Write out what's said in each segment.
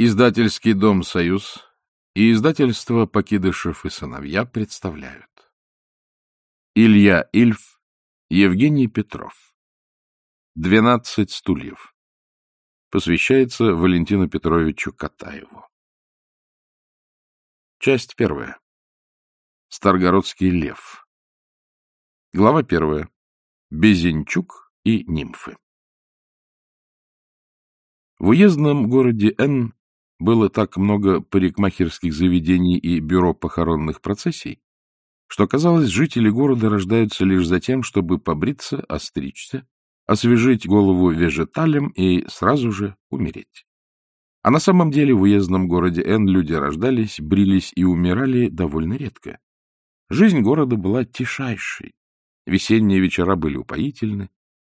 Издательский дом «Союз» и издательство «Покидышев и сыновья» представляют. Илья Ильф, Евгений Петров. «Двенадцать стульев». Посвящается Валентину Петровичу Катаеву. Часть первая. Старгородский лев. Глава первая. Безенчук и нимфы. В уездном городе Н было так много парикмахерских заведений и бюро похоронных процессий, что, казалось, жители города рождаются лишь за тем, чтобы побриться, остричься, освежить голову вежеталем и сразу же умереть. А на самом деле в уездном городе Н люди рождались, брились и умирали довольно редко. Жизнь города была тишайшей. Весенние вечера были упоительны,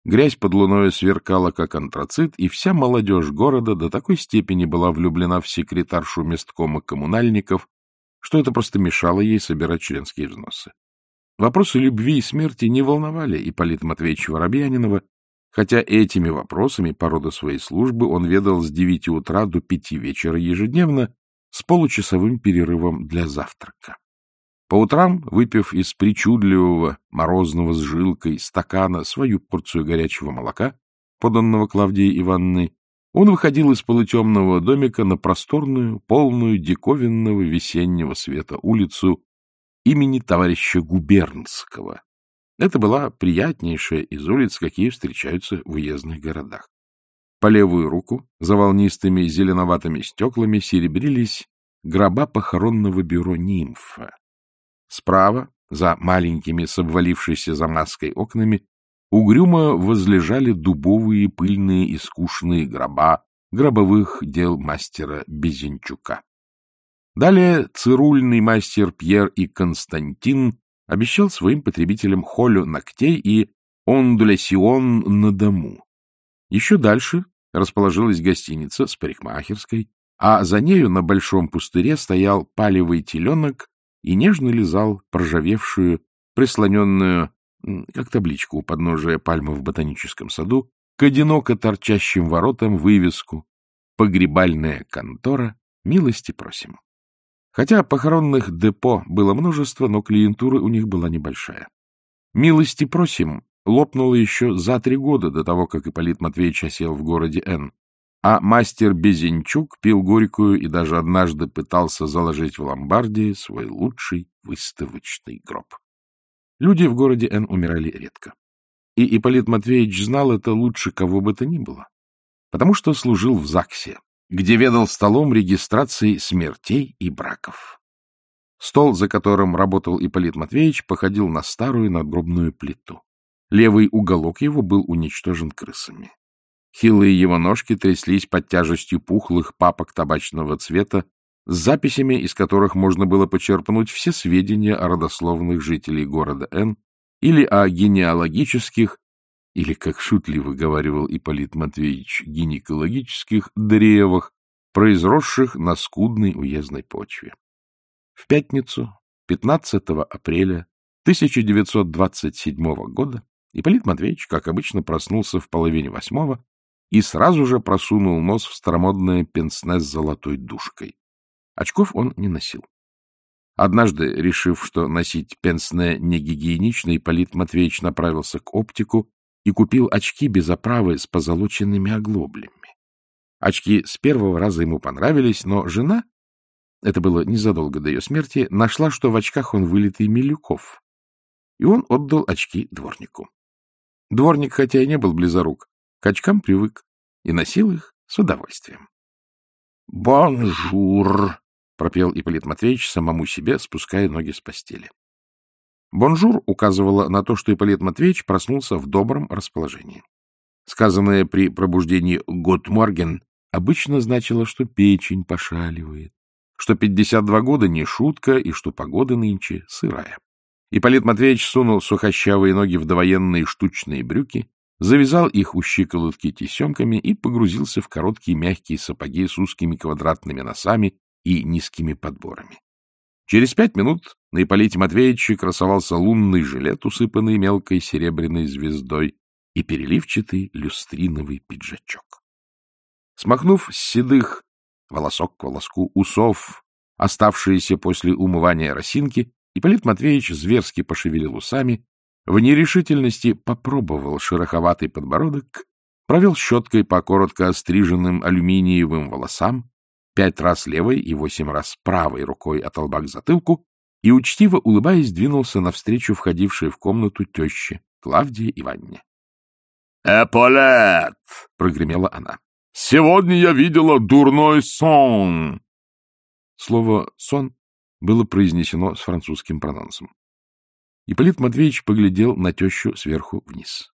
Грязь под луною сверкала, как антрацит, и вся молодежь города до такой степени была влюблена в секретаршу месткома коммунальников, что это просто мешало ей собирать членские взносы. Вопросы любви и смерти не волновали Ипполита Матвеевича Воробьянинова, хотя этими вопросами по роду своей службы он ведал с девяти утра до пяти вечера ежедневно с получасовым перерывом для завтрака. По утрам, выпив из причудливого, морозного с жилкой стакана свою порцию горячего молока, поданного Клавдией Ивановной, он выходил из полутемного домика на просторную, полную диковинного весеннего света улицу имени товарища Губернского. Это была приятнейшая из улиц, какие встречаются в уездных городах. По левую руку, за волнистыми зеленоватыми стеклами, серебрились гроба похоронного бюро «Нимфа». Справа, за маленькими с обвалившейся замазкой окнами, угрюмо возлежали дубовые пыльные и скучные гроба гробовых дел мастера Безенчука. Далее цирульный мастер Пьер и Константин обещал своим потребителям холю ногтей и ондулясион на дому. Еще дальше расположилась гостиница с парикмахерской, а за нею на большом пустыре стоял палевый теленок и нежно лизал проржавевшую, прислоненную, как табличку у подножия пальмы в ботаническом саду, к одиноко торчащим воротам вывеску «Погребальная контора. Милости просим». Хотя похоронных депо было множество, но клиентура у них была небольшая. «Милости просим» лопнуло еще за три года до того, как Ипполит Матвеевич осел в городе Н. А мастер Безенчук пил горькую и даже однажды пытался заложить в ломбардии свой лучший выставочный гроб. Люди в городе Н умирали редко. И Ипполит Матвеевич знал это лучше кого бы то ни было, потому что служил в ЗАГСе, где ведал столом регистрации смертей и браков. Стол, за которым работал Ипполит Матвеевич, походил на старую надгробную плиту. Левый уголок его был уничтожен крысами. Хилые его ножки тряслись под тяжестью пухлых папок табачного цвета, с записями, из которых можно было почерпнуть все сведения о родословных жителей города Н или о генеалогических, или, как шутливо говаривал Ипполит Матвеевич, гинекологических древах, произросших на скудной уездной почве. В пятницу, 15 апреля 1927 года, Ипполит Матвеевич, как обычно, проснулся в половине восьмого и сразу же просунул нос в старомодное пенсне с золотой дужкой. Очков он не носил. Однажды, решив, что носить пенсне не гигиенично, Ипполит Матвеевич направился к оптику и купил очки без оправы с позолоченными оглоблями. Очки с первого раза ему понравились, но жена, это было незадолго до ее смерти, нашла, что в очках он вылитый Милюков, и он отдал очки дворнику. Дворник, хотя и не был близорук, к очкам привык и носил их с удовольствием. «Bonjour!» — пропел Ипполит Матвеевич самому себе, спуская ноги с постели. «Bonjour» указывало на то, что Ипполит Матвеевич проснулся в добром расположении. Сказанное при пробуждении «Gut Morgen» обычно значило, что печень пошаливает, что 52 года не шутка и что погода нынче сырая. Ипполит Матвеевич сунул сухощавые ноги в довоенные штучные брюки завязал их у щиколотки тесемками и погрузился в короткие мягкие сапоги с узкими квадратными носами и низкими подборами. Через пять минут на Ипполите Матвеевиче красовался лунный жилет, усыпанный мелкой серебряной звездой, и переливчатый люстриновый пиджачок. Смахнув с седых, волосок к волоску, усов, оставшиеся после умывания росинки, Ипполит Матвеевич зверски пошевелил усами, в нерешительности попробовал шероховатый подбородок, провел щеткой по коротко остриженным алюминиевым волосам, пять раз левой и восемь раз правой рукой от лба к затылку и, учтиво улыбаясь, двинулся навстречу входившей в комнату тещи Клавдии Ивановне. — Эполет! — прогремела она. — Сегодня я видела дурной сон! Слово «сон» было произнесено с французским прононсом. Ипполит Матвеевич поглядел на тещу сверху вниз.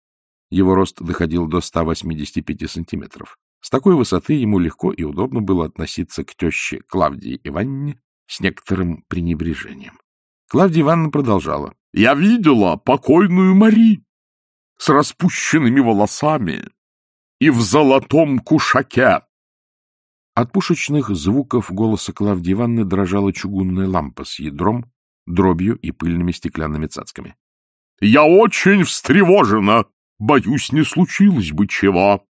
Его рост доходил до 185 сантиметров. С такой высоты ему легко и удобно было относиться к теще Клавдии Ивановне с некоторым пренебрежением. Клавдия Ивановна продолжала. — Я видела покойную Мари с распущенными волосами и в золотом кушаке. От пушечных звуков голоса Клавдии Ивановны дрожала чугунная лампа с ядром, дробью и пыльными стеклянными цацками. — Я очень встревожена! Боюсь, не случилось бы чего!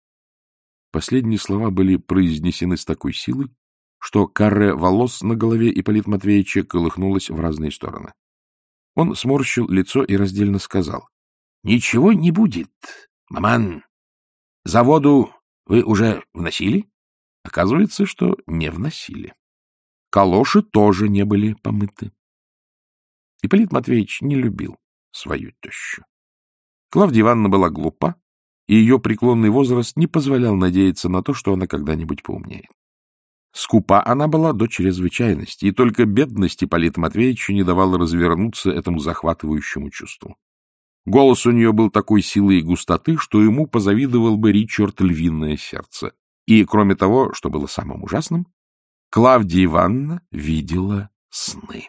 Последние слова были произнесены с такой силой, что каре волос на голове Ипполита Матвеевича колыхнулось в разные стороны. Он сморщил лицо и раздельно сказал. — Ничего не будет, маман. За воду вы уже вносили? Оказывается, что не вносили. Калоши тоже не были помыты. Ипполит Матвеевич не любил свою тещу. Клавдия Ивановна была глупа, и ее преклонный возраст не позволял надеяться на то, что она когда-нибудь поумнеет. Скупа она была до чрезвычайности, и только бедность Ипполита Матвеевича не давала развернуться этому захватывающему чувству. Голос у нее был такой силы и густоты, что ему позавидовал бы Ричард львиное сердце. И, кроме того, что было самым ужасным, Клавдия Ивановна видела сны.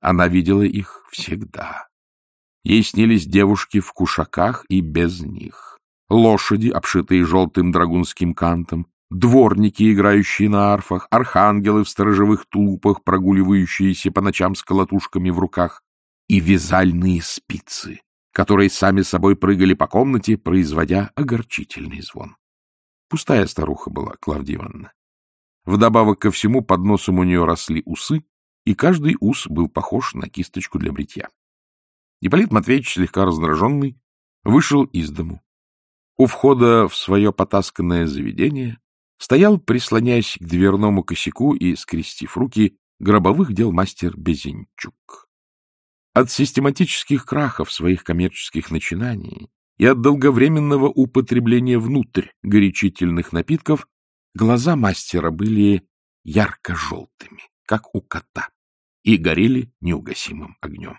Она видела их всегда. Ей снились девушки в кушаках и без них, лошади, обшитые желтым драгунским кантом, дворники, играющие на арфах, архангелы в сторожевых тулупах, прогуливающиеся по ночам с колотушками в руках, и вязальные спицы, которые сами собой прыгали по комнате, производя огорчительный звон. Пустая старуха была Клавдия Ивановна. Вдобавок ко всему под носом у нее росли усы, и каждый ус был похож на кисточку для бритья. Ипполит Матвеевич, слегка раздраженный, вышел из дому. У входа в свое потасканное заведение стоял, прислоняясь к дверному косяку и скрестив руки, гробовых дел мастер Безенчук. От систематических крахов своих коммерческих начинаний и от долговременного употребления внутрь горячительных напитков глаза мастера были ярко-желтыми, как у кота, и горели неугасимым огнем.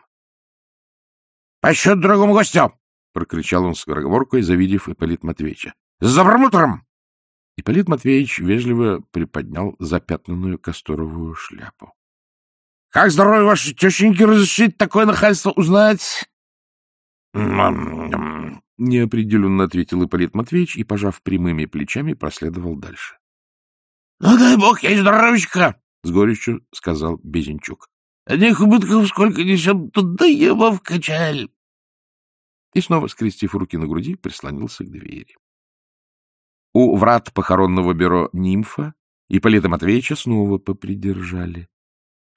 — По счет дорогому гостю! — прокричал он с скороговоркой, завидев Ипполит Матвеевича. — За промутером! Ипполит Матвеевич вежливо приподнял запятнанную касторовую шляпу. — Как здоровье вашей тещеньки разрешить такое нахальство узнать? — неопределенно ответил Ипполит Матвеевич и, пожав прямыми плечами, проследовал дальше. — Ну, дай бог, я здоровечка! — с горечью сказал Безенчук. — Одних убытков сколько несем, туда его в. И снова, скрестив руки на груди, прислонился к двери. У врат похоронного бюро «Нимфа» Ипполита Матвеевича снова попридержали.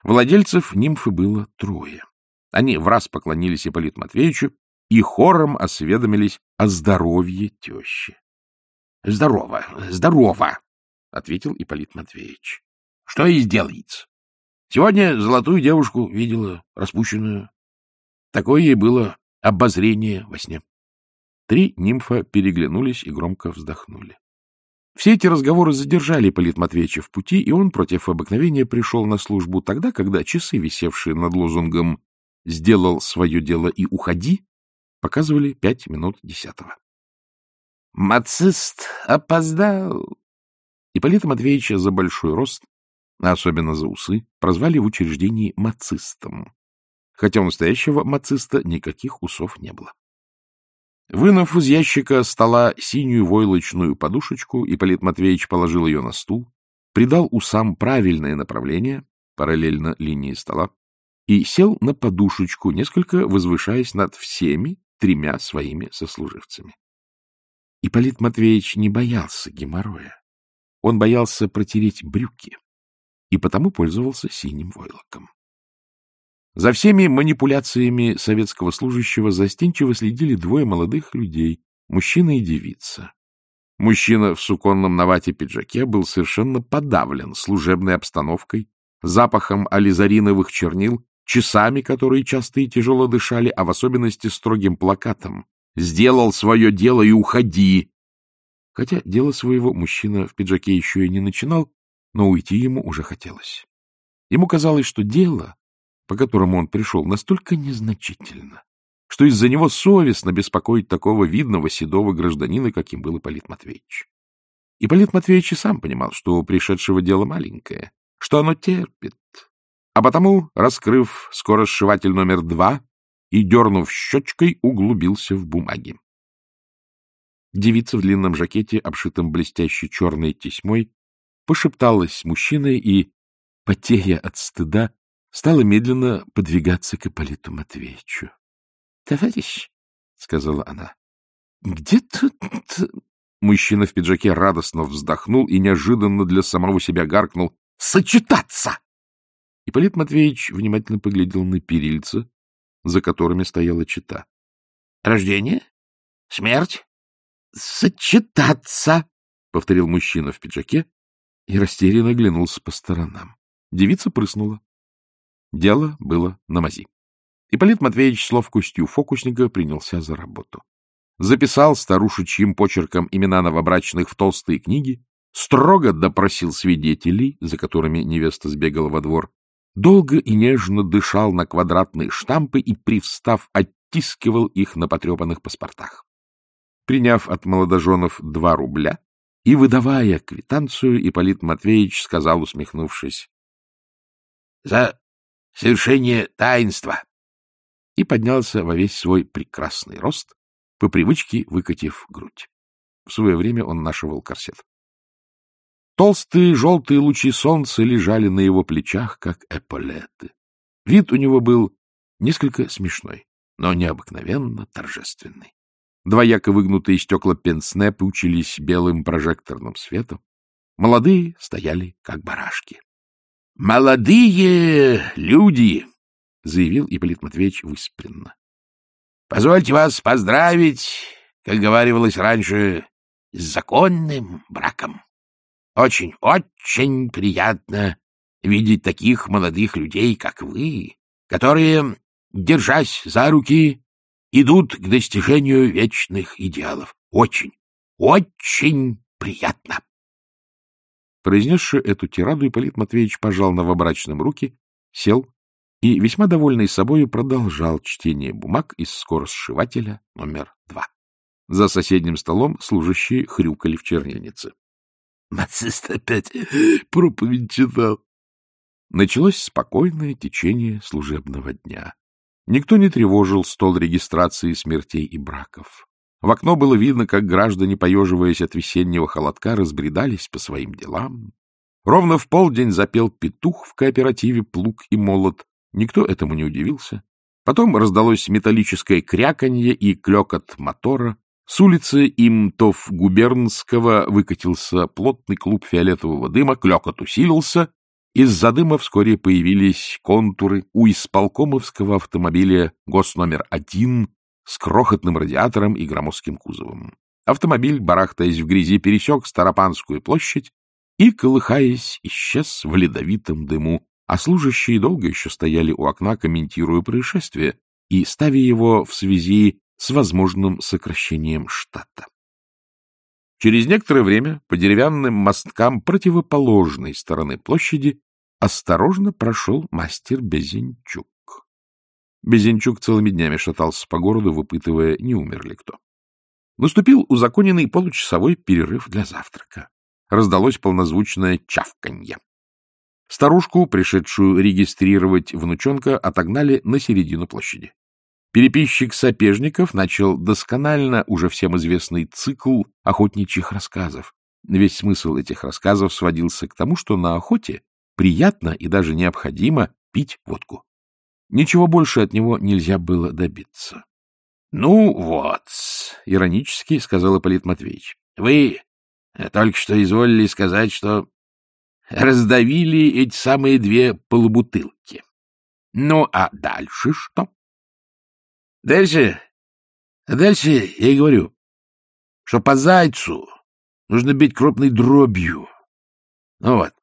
Владельцев нимфы было трое. Они в раз поклонились Ипполиту Матвеевичу и хором осведомились о здоровье тещи. — Здорово, здорово, — ответил Ипполит Матвеевич. — Что и сделается. Сегодня золотую девушку видела, распущенную. Такое ей было обозрение во сне. Три нимфа переглянулись и громко вздохнули. Все эти разговоры задержали Ипполит Матвеевича в пути, и он против обыкновения пришел на службу тогда, когда часы, висевшие над лозунгом «Сделал свое дело и уходи», Показывали пять минут десятого. Мацист опоздал. Ипполита Матвеевича за большой рост, особенно за усы, прозвали в учреждении мацистом, хотя у настоящего мациста никаких усов не было. Вынув из ящика стола синюю войлочную подушечку, Ипполит Матвеевич положил ее на стул, придал усам правильное направление, параллельно линии стола, и сел на подушечку, несколько возвышаясь над всеми тремя своими сослуживцами. Ипполит Матвеевич не боялся геморроя. он боялся протереть брюки и потому пользовался синим войлоком. За всеми манипуляциями советского служащего застенчиво следили двое молодых людей, мужчина и девица. Мужчина в суконном навате пиджаке был совершенно подавлен служебной обстановкой, запахом ализариновых чернил, часами, которые часто и тяжело дышали, а в особенности строгим плакатом «Сделал свое дело и уходи!». Хотя дело своего мужчина в пиджаке еще и не начинал, но уйти ему уже хотелось. Ему казалось, что дело, по которому он пришел, настолько незначительно, что из-за него совестно беспокоить такого видного седого гражданина, каким был Ипполит Матвеевич. Ипполит Матвеевич и сам понимал, что у пришедшего дело маленькое, что оно терпит, а потому, раскрыв скоросшиватель номер два и, дернув щечкой, углубился в бумаги. Девица в длинном жакете, обшитом блестящей черной тесьмой, пошепталась с мужчиной и, потея от стыда, стала медленно подвигаться к Ипполиту Матвеевичу. — Товарищ, — сказала она, — где тут... Мужчина в пиджаке радостно вздохнул и неожиданно для самого себя гаркнул «Сочетаться!» Ипполит Матвеевич внимательно поглядел на перильца, за которыми стояла чита. — Рождение? Смерть? — Сочетаться! — повторил мужчина в пиджаке и растерянно оглянулся по сторонам. Девица прыснула. Дело было на мази. Ипполит Матвеевич с ловкостью фокусника принялся за работу. Записал старушечьим почерком имена новобрачных в толстые книги, строго допросил свидетелей, за которыми невеста сбегала во двор, долго и нежно дышал на квадратные штампы и, привстав, оттискивал их на потрепанных паспортах. Приняв от молодоженов два рубля и, выдавая квитанцию, Ипполит Матвеевич сказал, усмехнувшись, — За совершение таинства! И поднялся во весь свой прекрасный рост, по привычке выкатив грудь. В свое время он нашивал корсет. Толстые желтые лучи солнца лежали на его плечах, как эполеты. Вид у него был несколько смешной, но необыкновенно торжественный. Двояко выгнутые стекла пенсне пучились белым прожекторным светом. Молодые стояли, как барашки. — Молодые люди! — заявил Ипполит Матвеевич выспренно. — Позвольте вас поздравить, как говорилось раньше, с законным браком. Очень, очень приятно видеть таких молодых людей, как вы, которые, держась за руки, идут к достижению вечных идеалов. Очень, очень приятно. Произнесши эту тираду, Ипполит Матвеевич пожал новобрачным руки, сел и, весьма довольный собою, продолжал чтение бумаг из скоросшивателя номер два. За соседним столом служащие хрюкали в чернильнице. Нацист опять проповедь читал. Началось спокойное течение служебного дня. Никто не тревожил стол регистрации смертей и браков. В окно было видно, как граждане, поеживаясь от весеннего холодка, разбредались по своим делам. Ровно в полдень запел петух в кооперативе «Плуг и молот». Никто этому не удивился. Потом раздалось металлическое кряканье и клекот мотора. С улицы Имтов Губернского выкатился плотный клуб фиолетового дыма, клекот усилился, из-за дыма вскоре появились контуры у исполкомовского автомобиля госномер один с крохотным радиатором и громоздким кузовом. Автомобиль, барахтаясь в грязи, пересек Старопанскую площадь и, колыхаясь, исчез в ледовитом дыму, а служащие долго еще стояли у окна, комментируя происшествие и ставя его в связи с возможным сокращением штата. Через некоторое время по деревянным мосткам противоположной стороны площади осторожно прошел мастер Безенчук. Безенчук целыми днями шатался по городу, выпытывая, не умер ли кто. Наступил узаконенный получасовой перерыв для завтрака. Раздалось полнозвучное чавканье. Старушку, пришедшую регистрировать внучонка, отогнали на середину площади. Переписчик Сапежников начал досконально уже всем известный цикл охотничьих рассказов. Весь смысл этих рассказов сводился к тому, что на охоте приятно и даже необходимо пить водку. Ничего больше от него нельзя было добиться. — Ну вот, — иронически сказал Ипполит Матвеевич, — вы Только что изволили сказать, что раздавили эти самые две полубутылки. Ну, а дальше что? Дальше... Дальше я и говорю, что по зайцу нужно бить крупной дробью. Ну вот.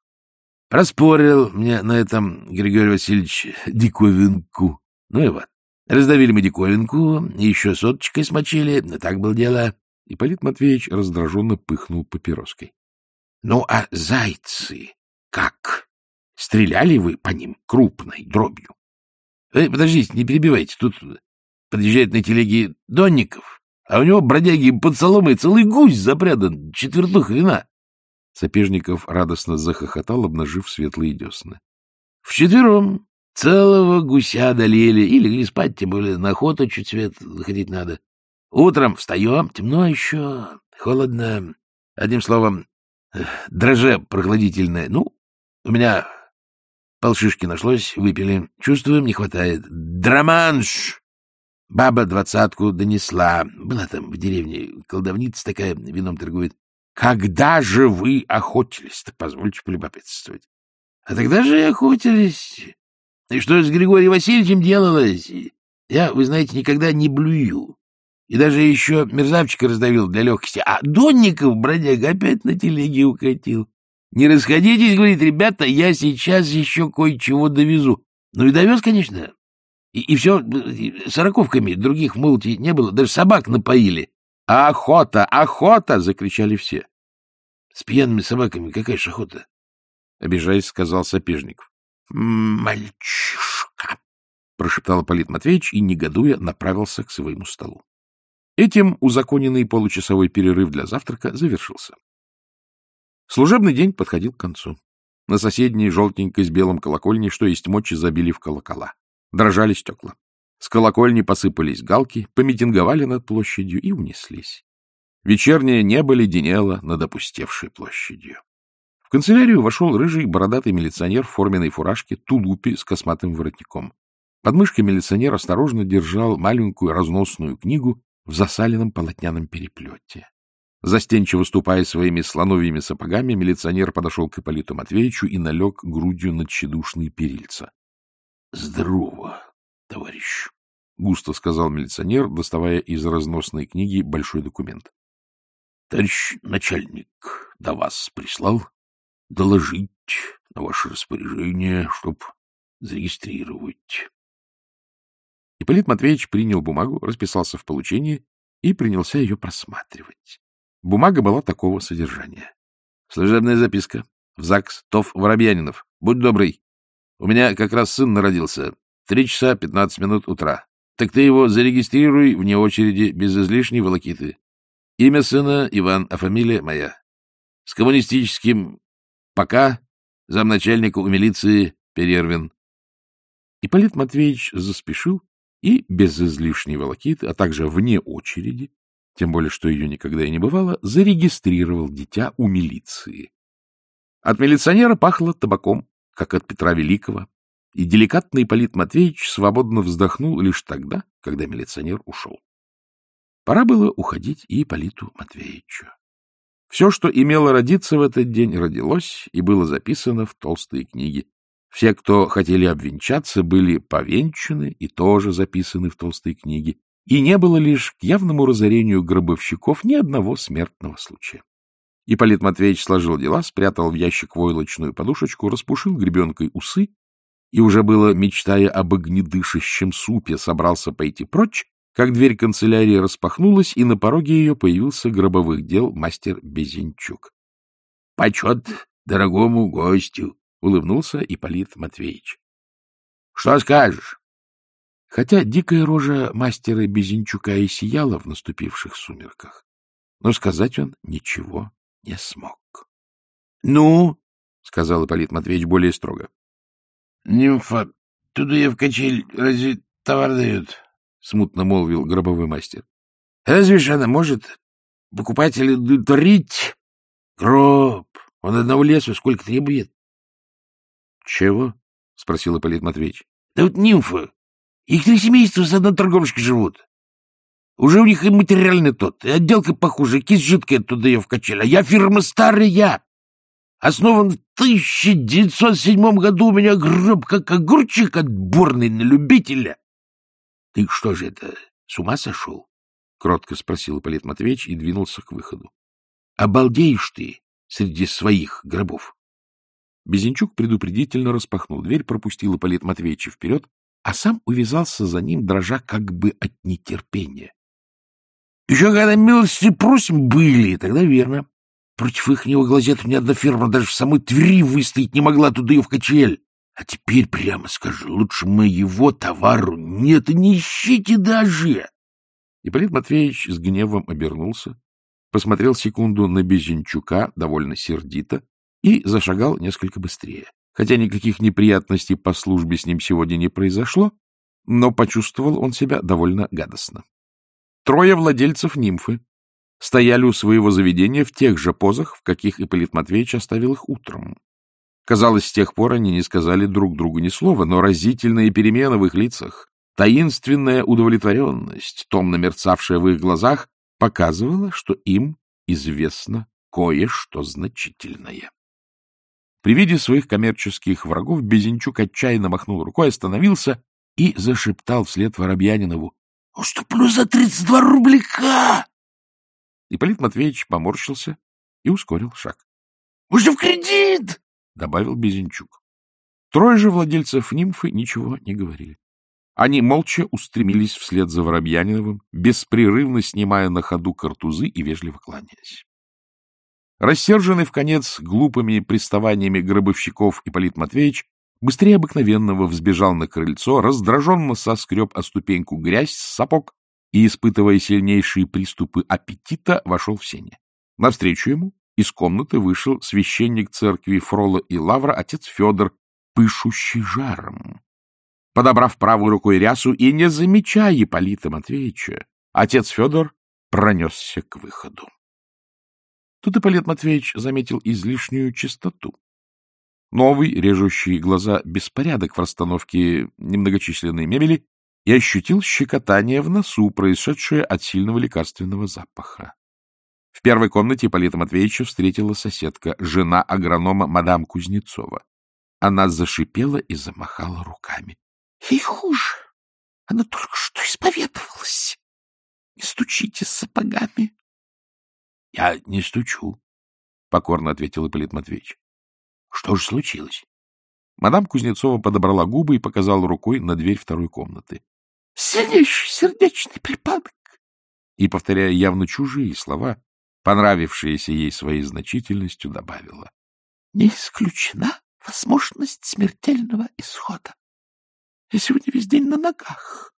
Проспорил мне на этом Григорий Васильевич диковинку. Ну и вот. Раздавили мы диковинку, еще соточкой смочили. Так было дело. Ипполит Матвеевич раздраженно пыхнул папироской. — Ну, а зайцы как? Стреляли вы по ним крупной дробью? Э, подождите, не перебивайте. Тут подъезжает на телеге Донников, а у него, бродяги, под соломой целый гусь запрядан, четвертух вина. Сапежников радостно захохотал, обнажив светлые десны. — Вчетвером целого гуся одолели и легли спать, тем более на охоту чуть свет заходить надо. Утром встаем, темно еще, холодно. Одним словом, дроже прохладительное. Ну, у меня полшишки нашлось, выпили. Чувствуем, не хватает. Драманш! Баба двадцатку донесла. Была там в деревне колдовница такая, вином торгует. Когда же вы охотились-то, позвольте полюбопытствовать? А тогда же и охотились. И что с Григорием Васильевичем делалось? Я, вы знаете, никогда не блюю. И даже еще мерзавчика раздавил для легкости. А Донников, бродяга, опять на телеге укатил. Не расходитесь, говорит, ребята, я сейчас еще кое-чего довезу. Ну и довез, конечно. И, и все сороковками, других в не было, даже собак напоили. «Охота! Охота!» — закричали все. «С пьяными собаками какая ж охота?» — обижаясь, сказал Сапежников. «Мальчишка!» — прошептал Полит Матвеевич и, негодуя, направился к своему столу. Этим узаконенный получасовой перерыв для завтрака завершился. Служебный день подходил к концу. На соседней желтенькой с белым колокольне, что есть мочи, забили в колокола. Дрожали стекла. С колокольни посыпались галки, помитинговали над площадью и унеслись. Вечернее небо леденело над опустевшей площадью. В канцелярию вошел рыжий бородатый милиционер в форменной фуражке, тулупе с косматым воротником. Под мышкой милиционер осторожно держал маленькую разносную книгу в засаленном полотняном переплете. Застенчиво ступая своими слоновьими сапогами, милиционер подошел к Ипполиту Матвеевичу и налег грудью на тщедушные перильца. — Здорово, товарищ, — густо сказал милиционер, доставая из разносной книги большой документ. — Товарищ начальник до вас прислал доложить на ваше распоряжение, чтоб зарегистрировать. Ипполит Матвеевич принял бумагу, расписался в получении и принялся ее просматривать. Бумага была такого содержания. Служебная записка. В ЗАГС ТОВ Воробьянинов. Будь добрый. У меня как раз сын народился. Три часа пятнадцать минут утра. Так ты его зарегистрируй вне очереди, без излишней волокиты. Имя сына Иван, а фамилия моя. С коммунистическим пока замначальника у милиции Перервин. Ипполит Матвеевич заспешил и без излишней волокиты, а также вне очереди, тем более, что ее никогда и не бывало, зарегистрировал дитя у милиции. От милиционера пахло табаком, как от Петра Великого, и деликатный Ипполит Матвеевич свободно вздохнул лишь тогда, когда милиционер ушел. Пора было уходить и Ипполиту Матвеевичу. Все, что имело родиться в этот день, родилось и было записано в толстые книги. Все, кто хотели обвенчаться, были повенчаны и тоже записаны в толстые книги, и не было лишь к явному разорению гробовщиков ни одного смертного случая. Ипполит Матвеевич сложил дела, спрятал в ящик войлочную подушечку, распушил гребенкой усы и уже было, мечтая об огнедышащем супе, собрался пойти прочь, как дверь канцелярии распахнулась, и на пороге ее появился гробовых дел мастер Безенчук. — Почет дорогому гостю! — улыбнулся Ипполит Матвеевич. — Что скажешь? Хотя дикая рожа мастера Безенчука и сияла в наступивших сумерках, но сказать он ничего не смог. — Ну, — сказал Ипполит Матвеевич более строго. — Нимфа, туда я в качель разве товар дают? — смутно молвил гробовой мастер. — Разве ж она может покупателя удовлетворить? Гроб, он одного лесу сколько требует. Чего? — спросил Ипполит Матвеевич. — Да вот нимфы. Их три семейства с одной торговочкой живут. Уже у них и материальный тот, и отделка похуже, кисть жидкая туда ее в качель. А я фирма старая. Основан в 1907 году у меня гроб, как огурчик отборный на любителя. — Ты что же это, с ума сошел? — кротко спросил Ипполит Матвеевич и двинулся к выходу. — Обалдеешь ты среди своих гробов. Безенчук предупредительно распахнул дверь, пропустил Ипполит Матвеевича вперед, а сам увязался за ним, дрожа как бы от нетерпения. — Еще когда милости просим были, тогда верно. Против ихнего глазета ни одна фирма даже в самой Твери выстоять не могла туда ее в качель. А теперь прямо скажу, лучше моего товару нет не ищите даже. Ипполит Матвеевич с гневом обернулся, посмотрел секунду на Безенчука довольно сердито и зашагал несколько быстрее. Хотя никаких неприятностей по службе с ним сегодня не произошло, но почувствовал он себя довольно гадостно. Трое владельцев нимфы стояли у своего заведения в тех же позах, в каких Ипполит Матвеевич оставил их утром. Казалось, с тех пор они не сказали друг другу ни слова, но разительные перемены в их лицах, таинственная удовлетворенность, томно мерцавшая в их глазах, показывала, что им известно кое-что значительное. При виде своих коммерческих врагов Безенчук отчаянно махнул рукой, остановился и зашептал вслед Воробьянинову. — Уступлю за тридцать два рубляка! Ипполит Матвеевич поморщился и ускорил шаг. — Уже в кредит! — добавил Безенчук. Трое же владельцев нимфы ничего не говорили. Они молча устремились вслед за Воробьяниновым, беспрерывно снимая на ходу картузы и вежливо кланяясь. Рассерженный в конец глупыми приставаниями гробовщиков Ипполит Матвеевич быстрее обыкновенного взбежал на крыльцо, раздраженно соскреб о ступеньку грязь с сапог и, испытывая сильнейшие приступы аппетита, вошел в сене. Навстречу ему из комнаты вышел священник церкви Фрола и Лавра, отец Федор, пышущий жаром. Подобрав правой рукой рясу и не замечая Ипполита Матвеевича, отец Федор пронесся к выходу. Тут Ипполит Матвеевич заметил излишнюю чистоту. Новый, режущий глаза беспорядок в расстановке немногочисленной мебели и ощутил щекотание в носу, происшедшее от сильного лекарственного запаха. В первой комнате Ипполита Матвеевича встретила соседка, жена агронома мадам Кузнецова. Она зашипела и замахала руками. — Ей хуже. Она только что исповедовалась. Не стучите сапогами. — Я не стучу, — покорно ответил Ипполит Матвеевич. — Что же случилось? Мадам Кузнецова подобрала губы и показала рукой на дверь второй комнаты. — Сильнейший сердечный припадок. И, повторяя явно чужие слова, понравившаяся ей своей значительностью, добавила. — Не исключена возможность смертельного исхода. Я сегодня весь день на ногах.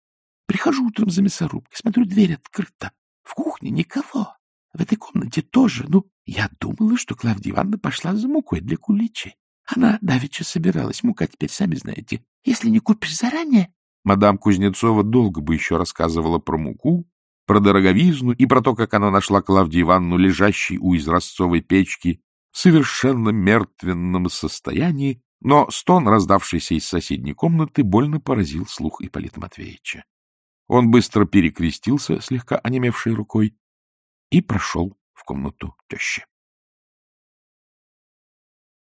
Прихожу утром за мясорубкой, смотрю, дверь открыта. В кухне никого. В этой комнате тоже. Ну, я думала, что Клавдия Ивановна пошла за мукой для куличей. Она давеча собиралась. Мука теперь, сами знаете. Если не купишь заранее... Мадам Кузнецова долго бы еще рассказывала про муку, про дороговизну и про то, как она нашла Клавдию Ивановну, лежащей у изразцовой печки, в совершенно мертвенном состоянии, но стон, раздавшийся из соседней комнаты, больно поразил слух Ипполита Матвеевича. Он быстро перекрестился, слегка онемевшей рукой, и прошел в комнату тещи.